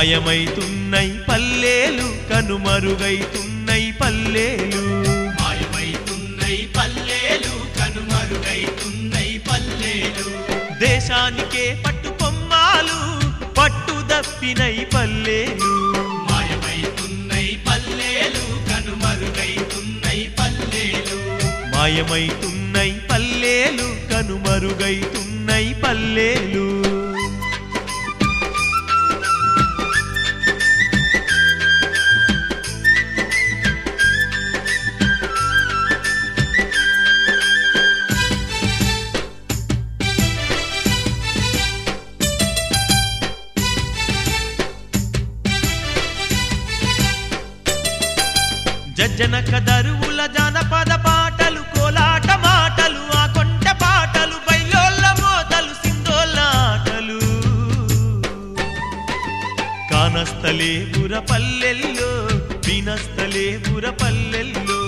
మాయమైతున్నై పల్లెలు కనుమరుగైతున్నై పల్లెలు. మాయమైతున్నై పల్లెలు కనుమరుగైతున్నై పల్లెలు. దేశానికే పట్టు కొమ్మాలు పట్టు దప్పినై పల్లెలు. మాయమైతున్నై పల్లెలు కనుమరుగైతున్నై పల్లెలు. మాయమైతున్నై పల్లెలు కనుమరుగైతున్నై పల్లెలు. పల్లెల్లో వినస్తలే బుర పల్లెల్లో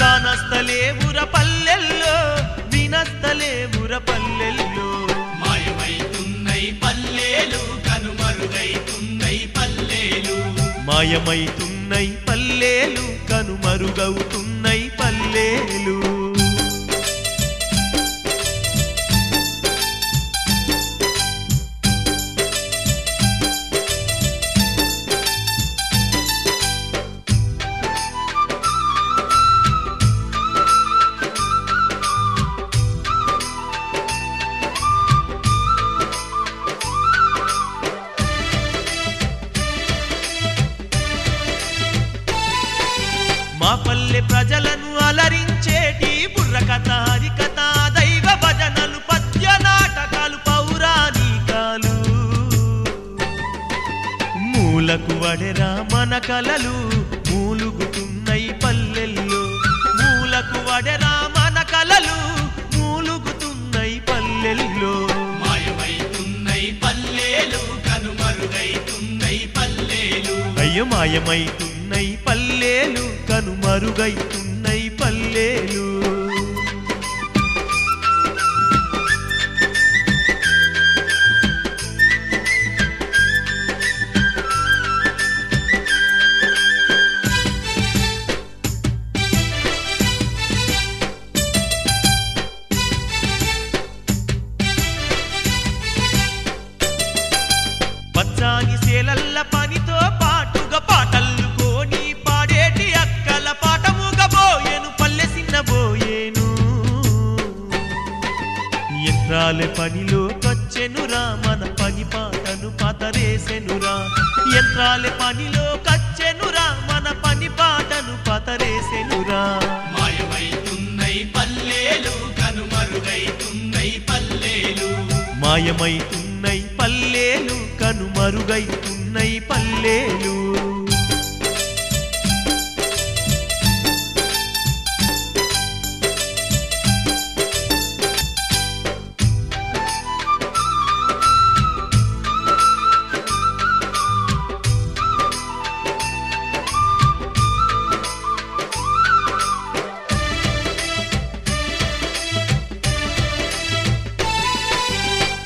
కానస్తలే బుర పల్లెల్లో వినస్తలే బుర పల్లెల్లో మాయమైతున్నై పల్లెలు కనుమరుగైతున్నై పల్లెలు. మాయమైతున్నై పల్లెలు కనుమరుగవుతున్నై పల్లెలు. హరికథ దైవ భజనలు పద్య నాటకాలు పౌరాణికాలు. మూలకు వడెరా మన కలలు మూలుగుతున్నై పల్లెల్లో. మూలకు వడెరా మన కలలు మూలుగుతున్నై పల్లెల్లో. మాయమైతున్నై పల్లెలు కనుమరుగైతున్నై పల్లెలు. అయ్యో మాయమైతున్నై పల్లెలు కనుమరుగైతున్నై పల్లెలు. యంత్రాలే పనిలో కచ్చెనురా మన పని పాటను పతరేసెనురా. యంత్రాలే పనిలో కచ్చెనురా మన పని పాటను పతరేసెనురా. మాయమైతున్నై పల్లెలు కనుమరుగైతున్నై పల్లెలు. మాయమైతున్నై పల్లెలు కనుమరుగైతున్నై పల్లెలు.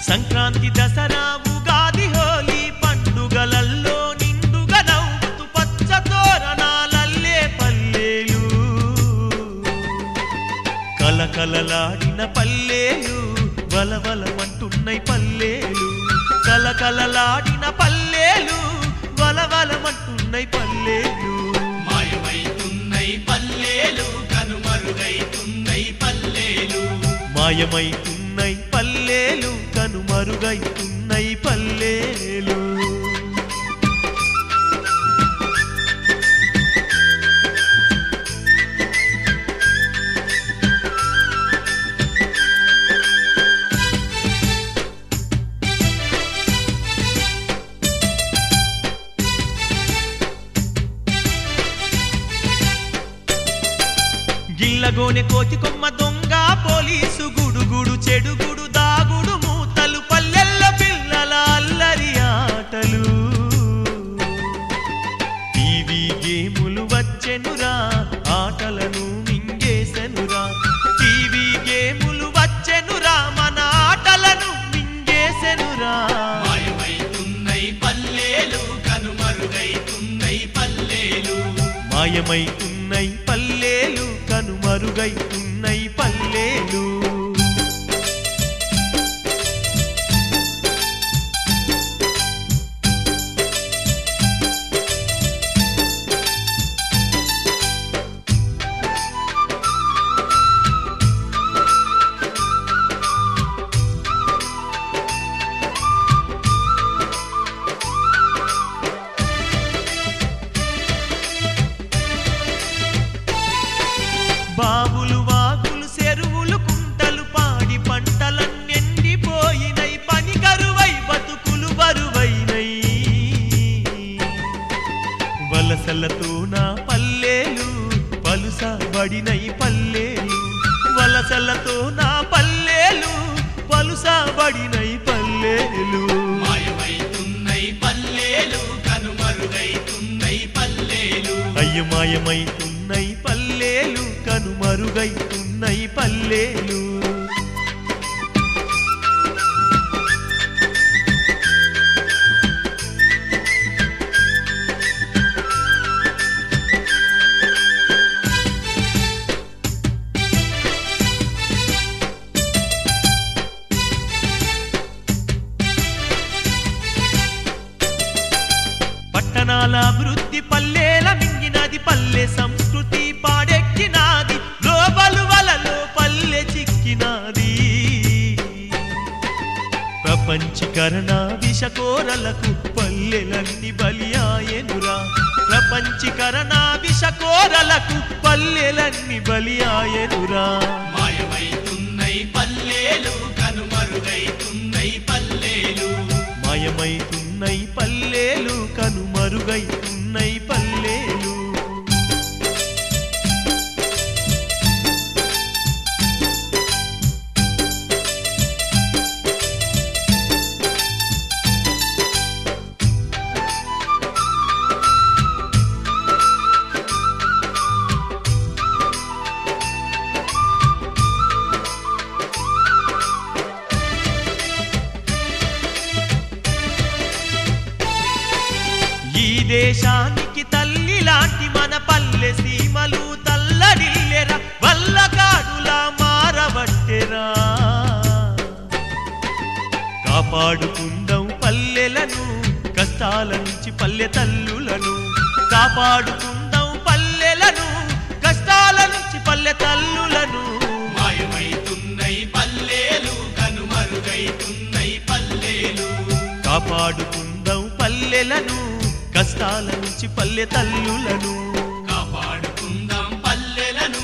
సంక్రాంతి దసరా ఉగాది హోలీ పండుగలల్లో నిండుగా నవ్వుతూ పచ్చ తోరణాలల్లే పల్లెలు. కలకలలాడిన పల్లెలు వలవలమంటున్నై పల్లెలు. కలకలలాడిన పల్లెలు వలవలమంటున్నై పల్లెలు. మాయమైతున్నై పల్లెలు కనుమరుగైతున్నై పల్లెలు. మాయమైతున్నై పల్లెలు కనుమరుగైతున్నై పల్లెలు. గిల్లగోనె కోతి కొమ్మ దొంగ పోలీసు గుడుగుడు చెడుగుడు మాయమైతున్నై పల్లెలు కనుమరుగైతున్నై బావులు వాగులు చెరువులు కుంటలు పాడి పంటలన్నెండిపోయినై పని కరువై బతుకులు బరువైనై. వలసలతో నా పల్లెలు పలుసబడినై పల్లెలు. వలసలతో నా పల్లెలు పలుసబడినై పల్లెలు. మాయమైతున్నై పల్లెలు మరుగై పల్లెలు పల్లెలు. ప్రపంచీకరణ విషకోరలకు పల్లెలన్నీ బలియాయనురా. ప్రపంచీకరణ విషకోరలకు పల్లెలన్నీ బలియాయనురా. మాయమైతున్నై పల్లెలు కనుమరుగైతున్నై పల్లెలు. మాయమైతున్నై పల్లెలు కనుమరుగైతున్నై ఈ దేశానికి తల్లి లాంటి మన పల్లె సీమలు తల్లడిల్లెరా వల్లకాడులా మారబట్టెరా. కాపాడుకుందాం పల్లెలను కష్టాల నుంచి పల్లె తల్లులను. కాపాడుకుందాం పల్లెలను కష్టాల నుంచి పల్లె తల్లులను. మాయమైతున్నై పల్లెలు కనుమరుగైతున్నై పల్లెలు. కాపాడుకుందాం పల్లెలను కష్టాల నుంచి పల్లె తల్లులను. కాపాడుకుందాం పల్లెలను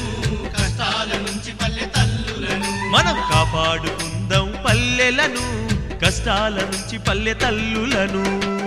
కష్టాల నుంచి పల్లె తల్లులను. మనం కాపాడుకుందాం పల్లెలను కష్టాల నుంచి పల్లె తల్లులను.